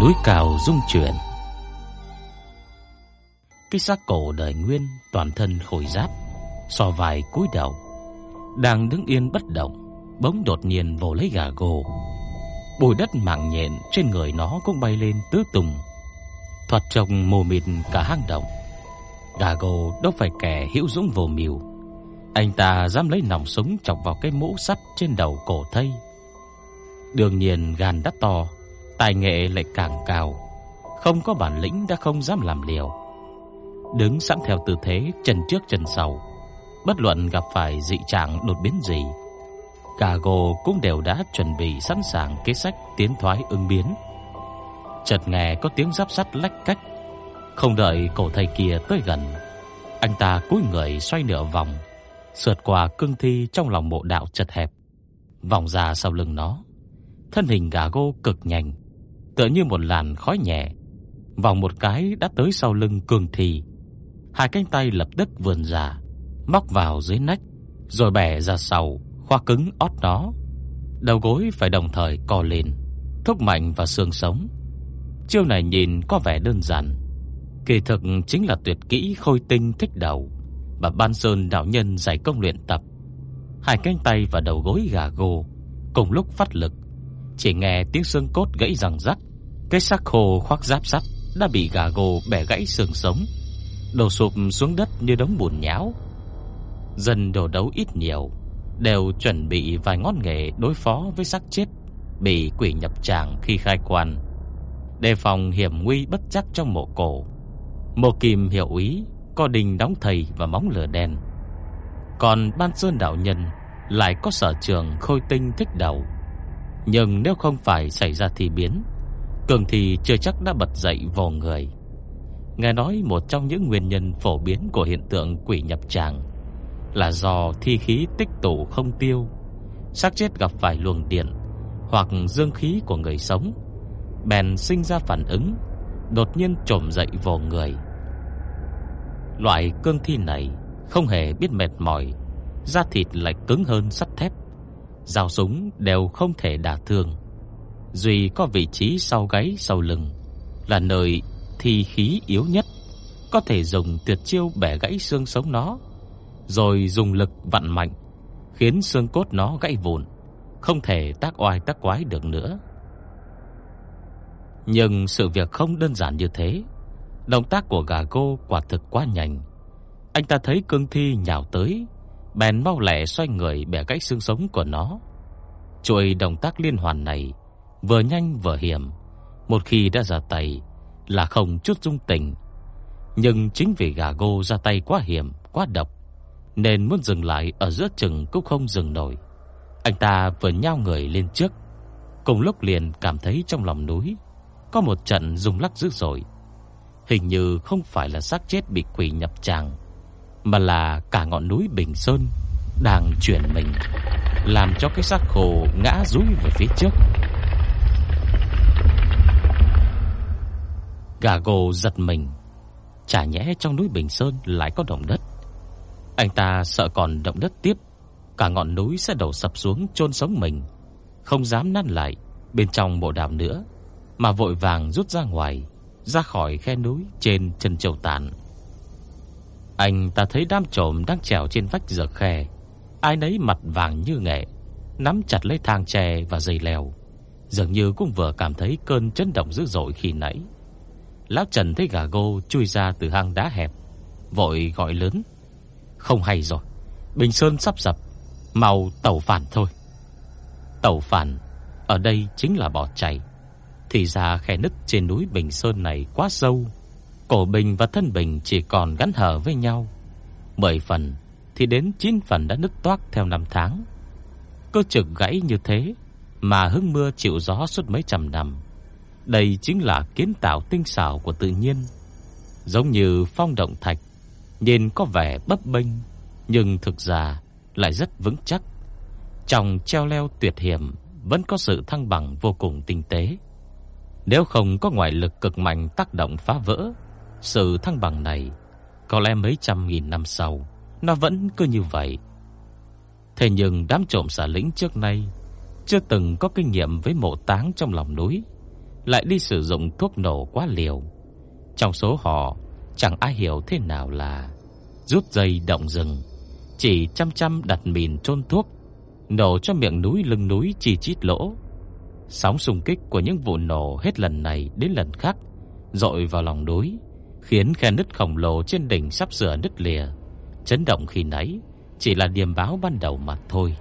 Núi cao rung chuyển. Cái xác cổ đời nguyên toàn thân khôi giáp, So vai cúi đầu, Đang đứng yên bất động, Bỗng đột nhiên vồ lấy gà gồ. Bùi đất mảng nhện trên người nó cũng bay lên tứ tung Thoạt trông mù mịt cả hang động. Gà gồ đâu phải kẻ hữu dũng vô mưu. Anh ta dám lấy nòng súng chọc vào cái mũ sắt trên đầu cổ thây. Đương nhiên gan đắt to Tài nghệ lại càng cao. Không có bản lĩnh đã không dám làm liều. Đứng sẵn theo tư thế, Chân trước chân sau. Bất luận gặp phải dị trạng đột biến gì, Cả gồ cũng đều đã chuẩn bị sẵn sàng kế sách tiến thoái ứng biến. Chợt nghe có tiếng giáp sắt lách cách. Không đợi cổ thầy kia tới gần, Anh ta cúi người xoay nửa vòng, Sượt qua cương thi trong lòng mộ đạo chật hẹp. Vòng ra sau lưng nó, Thân hình gà gô cực nhanh. Tựa như một làn khói nhẹ. Vòng một cái đã tới sau lưng cường thi. Hai cánh tay lập tức vươn ra, Móc vào dưới nách, Rồi bẻ ra sau, Khoa cứng ót nó. Đầu gối phải đồng thời co lên, Thúc mạnh vào xương sống. Chiêu này nhìn có vẻ đơn giản, Kỳ thực chính là tuyệt kỹ khôi tinh thích đầu Và ban sơn đạo nhân giải công luyện tập. Hai cánh tay và đầu gối gà gồ Cùng lúc phát lực chỉ nghe tiếng xương cốt gãy răng rắc. Cái xác khô khoác giáp sắt Đã bị gà gồ bẻ gãy xương sống, Đổ sụp xuống đất như đống bùn nhão. Dân đồ đấu ít nhiều, Đều chuẩn bị vài ngón nghề đối phó với xác chết Bị quỷ nhập tràng khi khai quan. Đề phòng hiểm nguy bất chắc trong mộ cổ, Mộ kim hiệu ý, Có đình đóng thầy và móng lửa đen Còn ban sơn đạo nhân Lại có sở trường khôi tinh thích đầu nhưng nếu không phải xảy ra thì biến, Cường thì chưa chắc đã bật dậy vò người. Nghe nói một trong những nguyên nhân phổ biến Của hiện tượng quỷ nhập tràng Là do thi khí tích tụ không tiêu, xác chết gặp phải luồng điện Hoặc dương khí của người sống, Bèn sinh ra phản ứng, Đột nhiên trồm dậy vò người. Loại cương thi này Không hề biết mệt mỏi, Da thịt lại cứng hơn sắt thép. Dao súng đều không thể đả thương. Duy có vị trí sau gáy sau lưng. Là nơi thi khí yếu nhất. Có thể dùng tuyệt chiêu bẻ gãy xương sống nó. Rồi dùng lực vặn mạnh, Khiến xương cốt nó gãy vụn. Không thể tác oai tác quái được nữa. Nhưng sự việc không đơn giản như thế. Động tác của gà cô quả thực quá nhanh. Anh ta thấy cương thi nhào tới Bèn mau lẹ xoay người bẻ gãy xương sống của nó. Chuỗi động tác liên hoàn này Vừa nhanh vừa hiểm. Một khi đã ra tay Là không chút dung tình. Nhưng chính vì gà gô ra tay quá hiểm, Quá độc, Nên muốn dừng lại ở giữa chừng cũng không dừng nổi. Anh ta vừa nhao người lên trước, Cùng lúc liền cảm thấy trong lòng núi Có một trận rung lắc dữ dội. Hình như không phải là xác chết bị quỷ nhập tràng mà là cả ngọn núi Bình Sơn đang chuyển mình, làm cho cái xác khô ngã rúi về phía trước. Gà gồ giật mình, chả nhẽ trong núi Bình Sơn lại có động đất. Anh ta sợ còn động đất tiếp, cả ngọn núi sẽ đổ sập xuống chôn sống mình, không dám năn lại bên trong bộ đàm nữa, mà vội vàng rút ra ngoài, ra khỏi khe núi trên chân châu tàn. Anh ta thấy đám trộm đang trèo trên vách giở khe. Ai nấy mặt vàng như nghệ, Nắm chặt lấy thang tre và dây leo. Dường như cũng vừa cảm thấy cơn chấn động dữ dội khi nãy. Lão Trần thấy gà gô chui ra từ hang đá hẹp, Vội gọi lớn. Không hay rồi, Bình Sơn sắp sập Màu tàu phản thôi. Tàu phản, Ở đây chính là bỏ chạy. Thì ra khe nứt trên núi Bình Sơn này quá sâu Cổ bình và thân bình chỉ còn gắn hở với nhau 10 phần Thì đến 9 phần đã nứt toác theo năm tháng Cơ trực gãy như thế Mà hứng mưa chịu gió suốt mấy trăm năm Đây chính là kiến tạo tinh xảo của tự nhiên, giống như phong động thạch, nhìn có vẻ bấp bênh nhưng thực ra lại rất vững chắc. Trong treo leo tuyệt hiểm vẫn có sự thăng bằng vô cùng tinh tế. Nếu không có ngoại lực cực mạnh tác động phá vỡ, sự thăng bằng này có lẽ mấy trăm nghìn năm sau nó vẫn cứ như vậy. Thế nhưng đám trộm xả lĩnh trước nay chưa từng có kinh nghiệm với mộ táng trong lòng núi, lại đi sử dụng thuốc nổ quá liều. Trong số họ, chẳng ai hiểu thế nào là rút dây động rừng, chỉ chăm chăm đặt mìn chôn thuốc, nổ cho miệng núi lưng núi chỉ chít lỗ. Sóng xung kích của những vụ nổ hết lần này đến lần khác dội vào lòng núi, khiến khe nứt khổng lồ trên đỉnh sắp sửa nứt lìa. Chấn động khi nãy chỉ là điềm báo ban đầu mà thôi.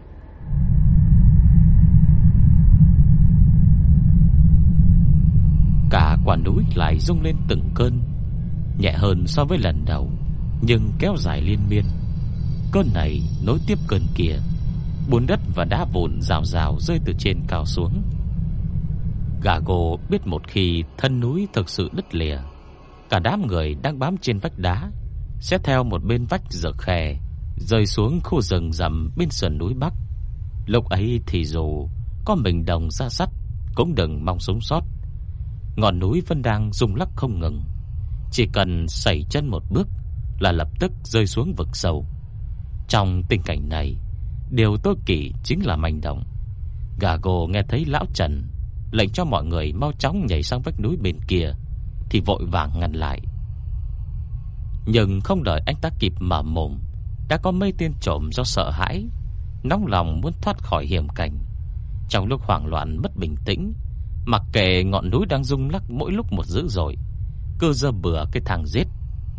Cả quả núi lại rung lên từng cơn, nhẹ hơn so với lần đầu, nhưng kéo dài liên miên. Cơn này nối tiếp cơn kia, bùn đất và đá vụn rào rào rơi từ trên cao xuống. Gà gồ biết một khi thân núi thực sự đứt lìa, cả đám người đang bám trên vách đá sẽ theo một bên vách dở khe rơi xuống khu rừng rậm bên sườn núi bắc. Lúc ấy thì dù có mình đồng ra sắt cũng đừng mong sống sót. Ngọn núi vẫn đang rung lắc không ngừng, chỉ cần sẩy chân một bước là lập tức rơi xuống vực sâu. Trong tình cảnh này, điều tối kỵ chính là manh động. Gà gồ nghe thấy lão Trần lệnh cho mọi người mau chóng nhảy sang vách núi bên kia thì vội vàng ngăn lại. Nhưng không đợi anh ta kịp mở mồm, đã có mấy tên trộm do sợ hãi, nóng lòng muốn thoát khỏi hiểm cảnh. Trong lúc hoảng loạn mất bình tĩnh, mặc kệ ngọn núi đang rung lắc mỗi lúc một dữ dội, cơ dơ bừa cái thang giết,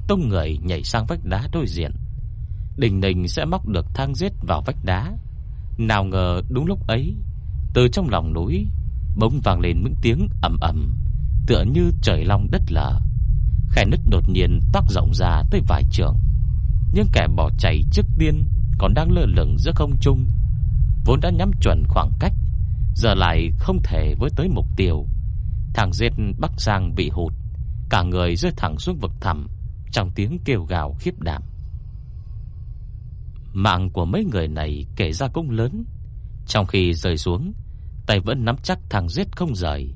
tung người nhảy sang vách đá đối diện. Đình Đình sẽ móc được thang giết vào vách đá. Nào ngờ đúng lúc ấy, từ trong lòng núi bỗng vang lên những tiếng ầm ầm, tựa như trời long đất lở. Khe nứt đột nhiên toác rộng ra tới vài trượng. Nhưng kẻ bỏ chạy trước tiên còn đang lơ lửng giữa không trung, vốn đã nhắm chuẩn khoảng cách, giờ lại không thể với tới mục tiêu. Thằng giết bắc sang bị hụt, cả người rơi thẳng xuống vực thẳm trong tiếng kêu gào khiếp đảm. Mạng của mấy người này kể ra cũng lớn, trong khi rơi xuống, tay vẫn nắm chắc thằng giết không rời.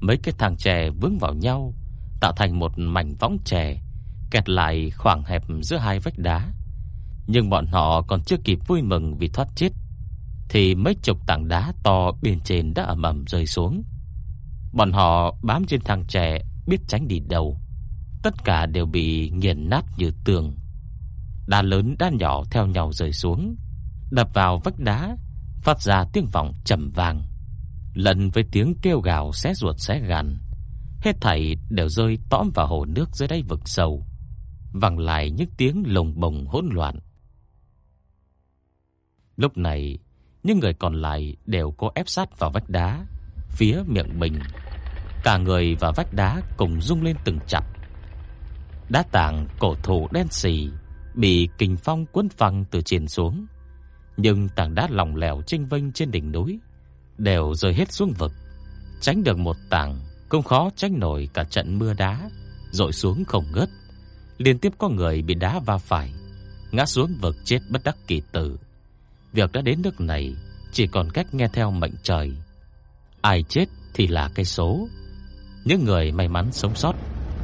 Mấy cái thằng chè vướng vào nhau, tạo thành một mảnh võng chè kẹt lại khoảng hẹp giữa hai vách đá. Nhưng bọn họ còn chưa kịp vui mừng vì thoát chết thì mấy chục tảng đá to bên trên đã ầm ầm rơi xuống. Bọn họ bám trên thang chè biết tránh đi đâu. Tất cả đều bị nghiền nát như tường. Đá lớn đá nhỏ theo nhau rơi xuống, đập vào vách đá, phát ra tiếng vọng trầm vang. Lần với tiếng kêu gào xé ruột xé gan, hết thảy đều rơi tõm vào hồ nước dưới đáy vực sâu vang lại những tiếng lồng bồng hỗn loạn. Lúc này, những người còn lại đều cố ép sát vào vách đá, phía miệng bình. Cả người và vách đá cùng rung lên từng chập. Đá tảng cổ thụ đen xì bị kình phong cuốn phăng từ trên xuống, nhưng tảng đá lỏng lẻo chênh vênh trên đỉnh núi đều rơi hết xuống vực. Tránh được một tảng không khó tránh nổi cả trận mưa đá rọi xuống không ngớt liên tiếp có người bị đá va phải, ngã xuống vực chết bất đắc kỳ tử. Việc đã đến nước này, chỉ còn cách nghe theo mệnh trời. Ai chết thì là cái số. Những người may mắn sống sót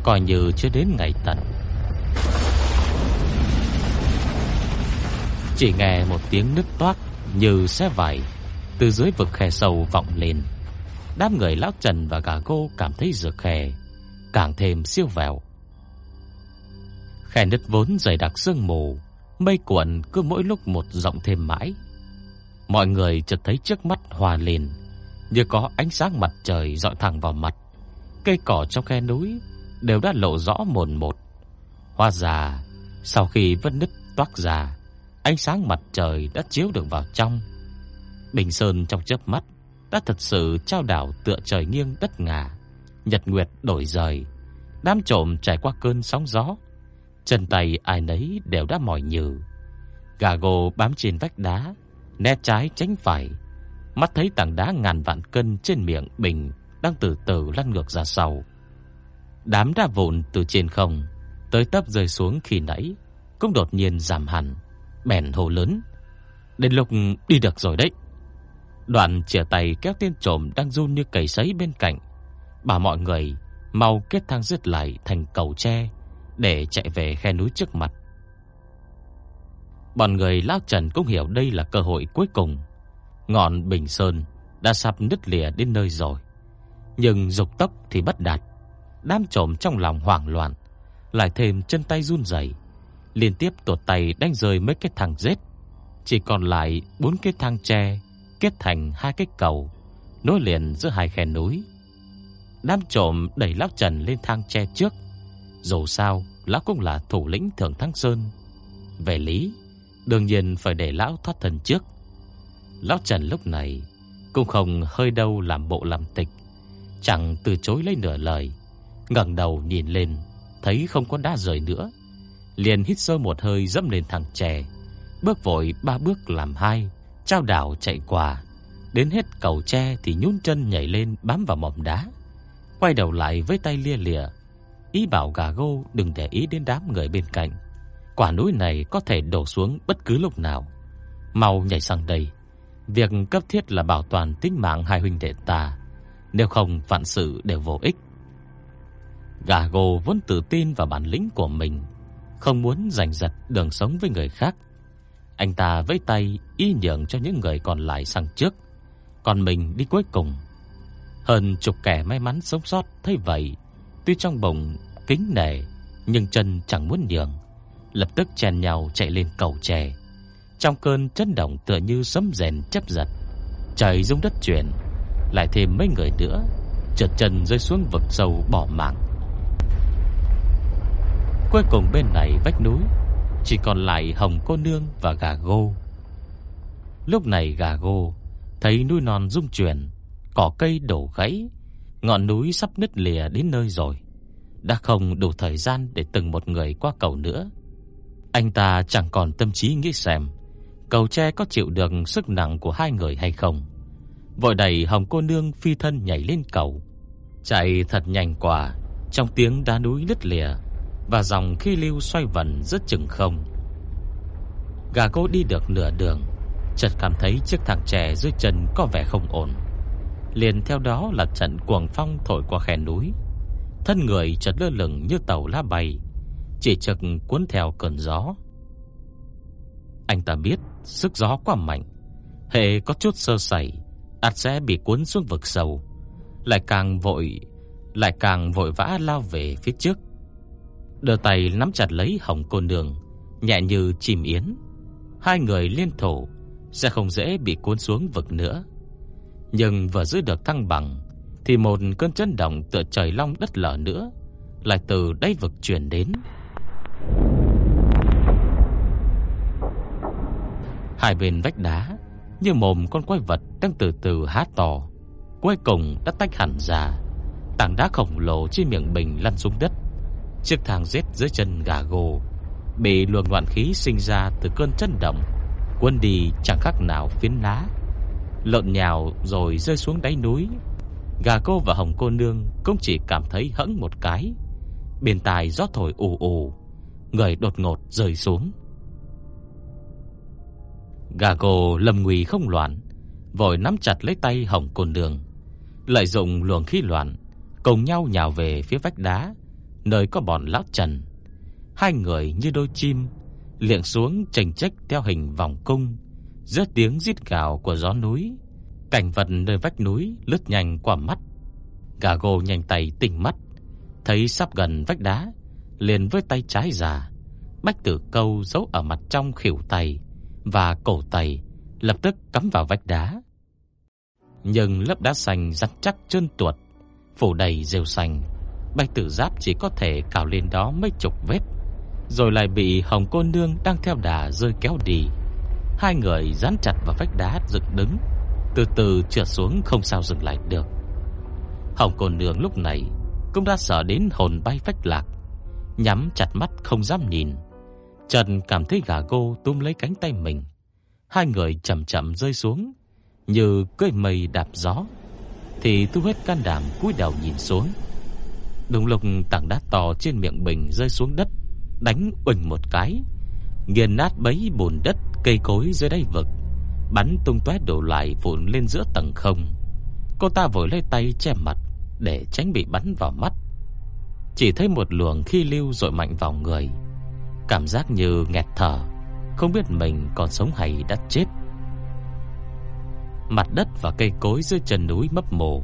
coi như chưa đến ngày tận. Chỉ nghe một tiếng nứt toát như xé vải từ dưới vực khe sâu vọng lên. Đám người lão Trần và cả cô cảm thấy rực khe càng thêm siêu vẹo. Khe nứt vốn dày đặc sương mù, mây cuộn cứ mỗi lúc một rộng thêm mãi. Mọi người chợt thấy trước mắt hòa lên, như có ánh sáng mặt trời dọi thẳng vào mặt. Cây cỏ trong khe núi đều đã lộ rõ mồn một. Hoa già sau khi vết nứt toát ra, ánh sáng mặt trời đã chiếu được vào trong. Bình sơn trong chớp mắt đã thật sự trao đảo tựa trời nghiêng đất ngả, nhật nguyệt đổi rời. Đám trộm trải qua cơn sóng gió, Chân tay ai nấy đều đã mỏi nhừ. Gà gồ bám trên vách đá, né trái tránh phải, mắt thấy tảng đá ngàn vạn cân trên miệng bình đang từ từ lăn ngược ra sau. Đám đá vụn từ trên không tới tấp rơi xuống khi nãy cũng đột nhiên giảm hẳn, bèn hồ lớn. Đến lúc đi được rồi đấy. Đoạn chìa tay kéo tên trộm đang run như cầy sấy bên cạnh, bảo mọi người mau kết thang dứt lại thành cầu tre để chạy về khe núi trước mặt. Bọn người lão Trần cũng hiểu đây là cơ hội cuối cùng. Ngọn Bình Sơn đã sắp nứt lìa đến nơi rồi. Nhưng dục tốc thì bất đạt. Đám trộm trong lòng hoảng loạn, lại thêm chân tay run rẩy, liên tiếp tuột tay đánh rơi mấy cái thang rết. Chỉ còn lại bốn cái thang tre kết thành hai cái cầu nối liền giữa hai khe núi. Đám trộm đẩy lão Trần lên thang tre trước. Dù sao, lão cũng là thủ lĩnh Thượng Thắng Sơn. Về lý, đương nhiên phải để lão thoát thân trước. Lão Trần lúc này cũng không hơi đâu làm bộ làm tịch, chẳng từ chối lấy nửa lời, ngẩng đầu nhìn lên, thấy không có đá rời nữa, liền hít sâu một hơi dẫm lên thằng trẻ, bước vội ba bước làm hai, trao đảo chạy qua, đến hết cầu tre thì nhún chân nhảy lên bám vào mỏm đá, quay đầu lại với tay lia lịa, ý bảo gà gô đừng để ý đến đám người bên cạnh. Quả núi này có thể đổ xuống bất cứ lúc nào. Mau nhảy sang đây. Việc cấp thiết là bảo toàn tính mạng hai huynh đệ ta, nếu không vạn sự đều vô ích. Gà gô vốn tự tin vào bản lĩnh của mình, không muốn giành giật đường sống với người khác. Anh ta với tay y nhường cho những người còn lại sang trước, còn mình đi cuối cùng. Hơn chục kẻ may mắn sống sót thấy vậy, tuy trong bụng kính nể nhưng chân chẳng muốn nhường, lập tức chen nhau chạy lên cầu tre. Trong cơn chấn động tựa như sấm rèn chấp giật, trời rung đất chuyển, lại thêm mấy người nữa trượt chân rơi xuống vực sâu bỏ mạng. Cuối cùng bên này vách núi chỉ còn lại Hồng cô nương và gà gô. Lúc này gà gô thấy núi non rung chuyển, cỏ cây đổ gãy, ngọn núi sắp nứt lìa đến nơi rồi. Đã không đủ thời gian để từng một người qua cầu nữa. Anh ta chẳng còn tâm trí nghĩ xem cầu tre có chịu được sức nặng của hai người hay không. Vội đẩy Hồng cô nương phi thân nhảy lên cầu, chạy thật nhanh quả, trong tiếng đá núi nứt lìa và dòng khí lưu xoay vần rất chừng không. Gà cô đi được nửa đường, chợt cảm thấy chiếc thằng trẻ dưới chân có vẻ không ổn. Liền theo đó là trận cuồng phong thổi qua khe núi, thân người chợt lơ lửng như tàu lá bay, chỉ chực cuốn theo cơn gió. Anh ta biết sức gió quá mạnh, hệ có chút sơ sẩy, ắt sẽ bị cuốn xuống vực sâu, lại càng vội, lại càng vội vã lao về phía trước. Đưa tay nắm chặt lấy Hồng cô nương, nhẹ như chim yến. Hai người liên thủ sẽ không dễ bị cuốn xuống vực nữa. Nhưng vừa giữ được thăng bằng thì một cơn chấn động tựa trời long đất lở nữa lại từ đáy vực truyền đến. Hai bên vách đá như mồm con quái vật đang từ từ há to, cuối cùng đã tách hẳn ra. Tảng đá khổng lồ trên miệng bình lăn xuống đất. Chiếc thang rết dưới chân gà gồ bị luồng loạn khí sinh ra từ cơn chấn động, cuốn đi chẳng khác nào phiến lá, lộn nhào rồi rơi xuống đáy núi. Gà cô và hồng cô nương cũng chỉ cảm thấy hững một cái, bên tai gió thổi ù ù, người đột ngột rơi xuống. Gà cô lầm nguy không loạn, vội nắm chặt lấy tay hồng cô nương, lợi dụng luồng khí loạn, cùng nhau nhào về phía vách đá, nơi có bọn lão Trần. Hai người như đôi chim, liệng xuống chành trách theo hình vòng cung, giữa tiếng rít gào của gió núi. Cảnh vật nơi vách núi lướt nhanh qua mắt. Gà gồ nhanh tay tỉnh mắt, thấy sắp gần vách đá, liền với tay trái già, bách tử câu giấu ở mặt trong khỉu tay và cổ tay, lập tức cắm vào vách đá. Nhưng lớp đá xanh rắn chắc trơn tuột, phủ đầy rêu xanh, bạch tử giáp chỉ có thể cào lên đó mấy chục vết, rồi lại bị hồng cô nương đang theo đà rơi kéo đi. Hai người dán chặt vào vách đá dựng đứng, từ từ trượt xuống không sao dừng lại được. Hồng cô nương lúc này cũng đã sợ đến hồn bay phách lạc, nhắm chặt mắt không dám nhìn. Trần cảm thấy gà gô tung lấy cánh tay mình, hai người chậm chậm rơi xuống, như cưỡi mây đạp gió. Thì thu hết can đảm cúi đầu nhìn xuống Đúng lúc tảng đá to trên miệng bình rơi xuống đất, Đánh uỳnh một cái. Nghiền nát bấy bùn đất, Cây cối dưới đáy vực. Bắn tung tóe đổ lại vụn lên giữa tầng không. Cô ta vội lấy tay che mặt Để tránh bị bắn vào mắt. Chỉ thấy một luồng khí lưu dội mạnh vào người. Cảm giác như nghẹt thở, Không biết mình còn sống hay đã chết. Mặt đất và cây cối dưới chân núi mấp mồ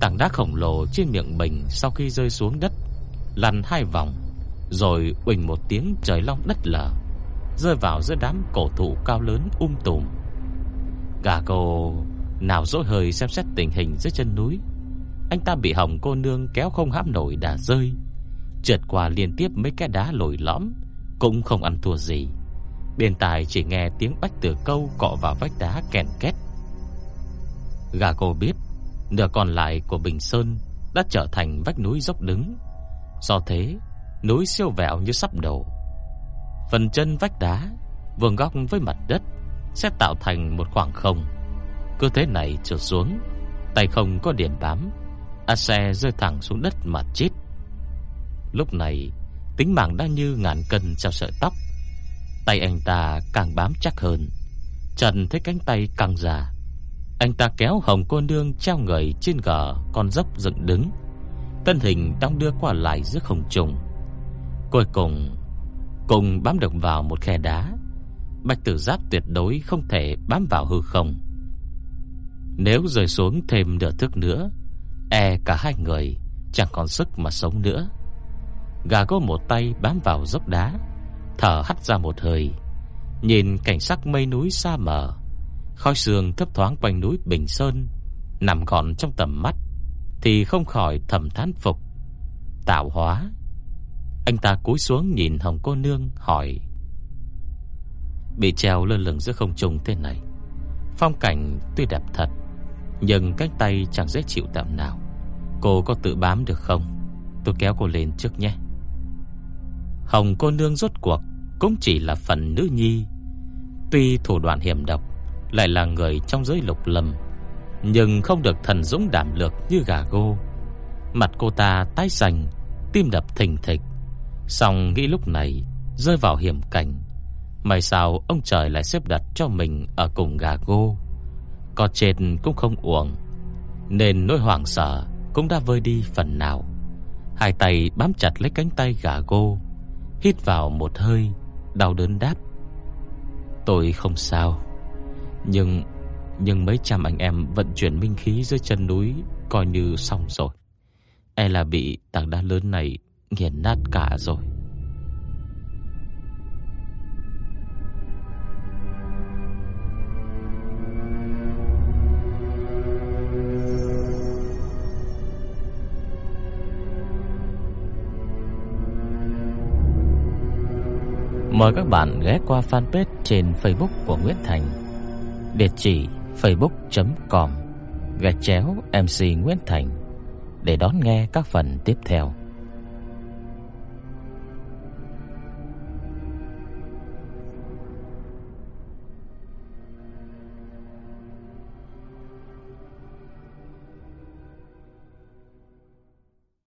Tảng đá khổng lồ trên miệng bình Sau khi rơi xuống đất, Lăn hai vòng, Rồi uỳnh một tiếng trời long đất lở, Rơi vào giữa đám cổ thụ cao lớn um tùm. Gà cô, nào dỗi hơi xem xét tình hình dưới chân núi. Anh ta bị hỏng cô nương kéo không hãm nổi đã rơi. Trượt qua liên tiếp mấy cái đá lồi lõm, Cũng không ăn thua gì. Bên tài chỉ nghe tiếng bách tử câu Cọ vào vách đá kèn két. Gà cô biết Nửa còn lại của Bình Sơn Đã trở thành vách núi dốc đứng. Do thế, Núi siêu vẹo như sắp đổ. Phần chân vách đá Vương góc với mặt đất, Sẽ tạo thành một khoảng không. Cứ thế này trượt xuống, Tay không có điểm bám, A xe rơi thẳng xuống đất mà chết. Lúc này, Tính mạng đã như ngàn cân treo sợi tóc. Tay anh ta càng bám chắc hơn, Trần thấy cánh tay càng già. Anh ta kéo hồng cô nương treo người trên gờ, Con dốc dựng đứng. Thân hình đong đưa qua lại giữa không trùng Cuối cùng Cùng bám được vào một khe đá. Bạch tử giáp tuyệt đối không thể bám vào hư không. Nếu rơi xuống thêm nửa thước nữa E cả hai người Chẳng còn sức mà sống nữa. Gà có một tay bám vào dốc đá, Thở hắt ra một hơi. Nhìn cảnh sắc mây núi xa mờ Khói sương thấp thoáng quanh núi Bình Sơn, Nằm gọn trong tầm mắt, Thì không khỏi thầm thán phục. Tạo hóa. Anh ta cúi xuống nhìn Hồng cô nương, hỏi. Bị treo lơ lửng giữa không trung thế này, Phong cảnh tuy đẹp thật, Nhưng cánh tay chẳng dễ chịu tạm nào. Cô có tự bám được không? Tôi kéo cô lên trước nhé. Hồng cô nương rốt cuộc Cũng chỉ là phần nữ nhi. Tuy thủ đoạn hiểm độc lại là người trong giới lục lâm Nhưng không được thần dũng đảm lược như gà gô. Mặt cô ta tái xanh, Tim đập thình thịch. Song nghĩ lúc này, Rơi vào hiểm cảnh. May sao ông trời lại xếp đặt cho mình Ở cùng gà gô. Có trên cũng không uổng, Nên nỗi hoảng sợ Cũng đã vơi đi phần nào. Hai tay bám chặt lấy cánh tay gà gô, Hít vào một hơi, Đau đớn đáp. Tôi không sao. Nhưng Nhưng mấy trăm anh em vận chuyển minh khí dưới chân núi Coi như xong rồi. E là bị tảng đá lớn này Nghiền nát cả rồi. Mời các bạn ghé qua fanpage trên Facebook của Nguyễn Thành. Địa chỉ facebook.com Gạch chéo MC Nguyễn Thành Để đón nghe các phần tiếp theo.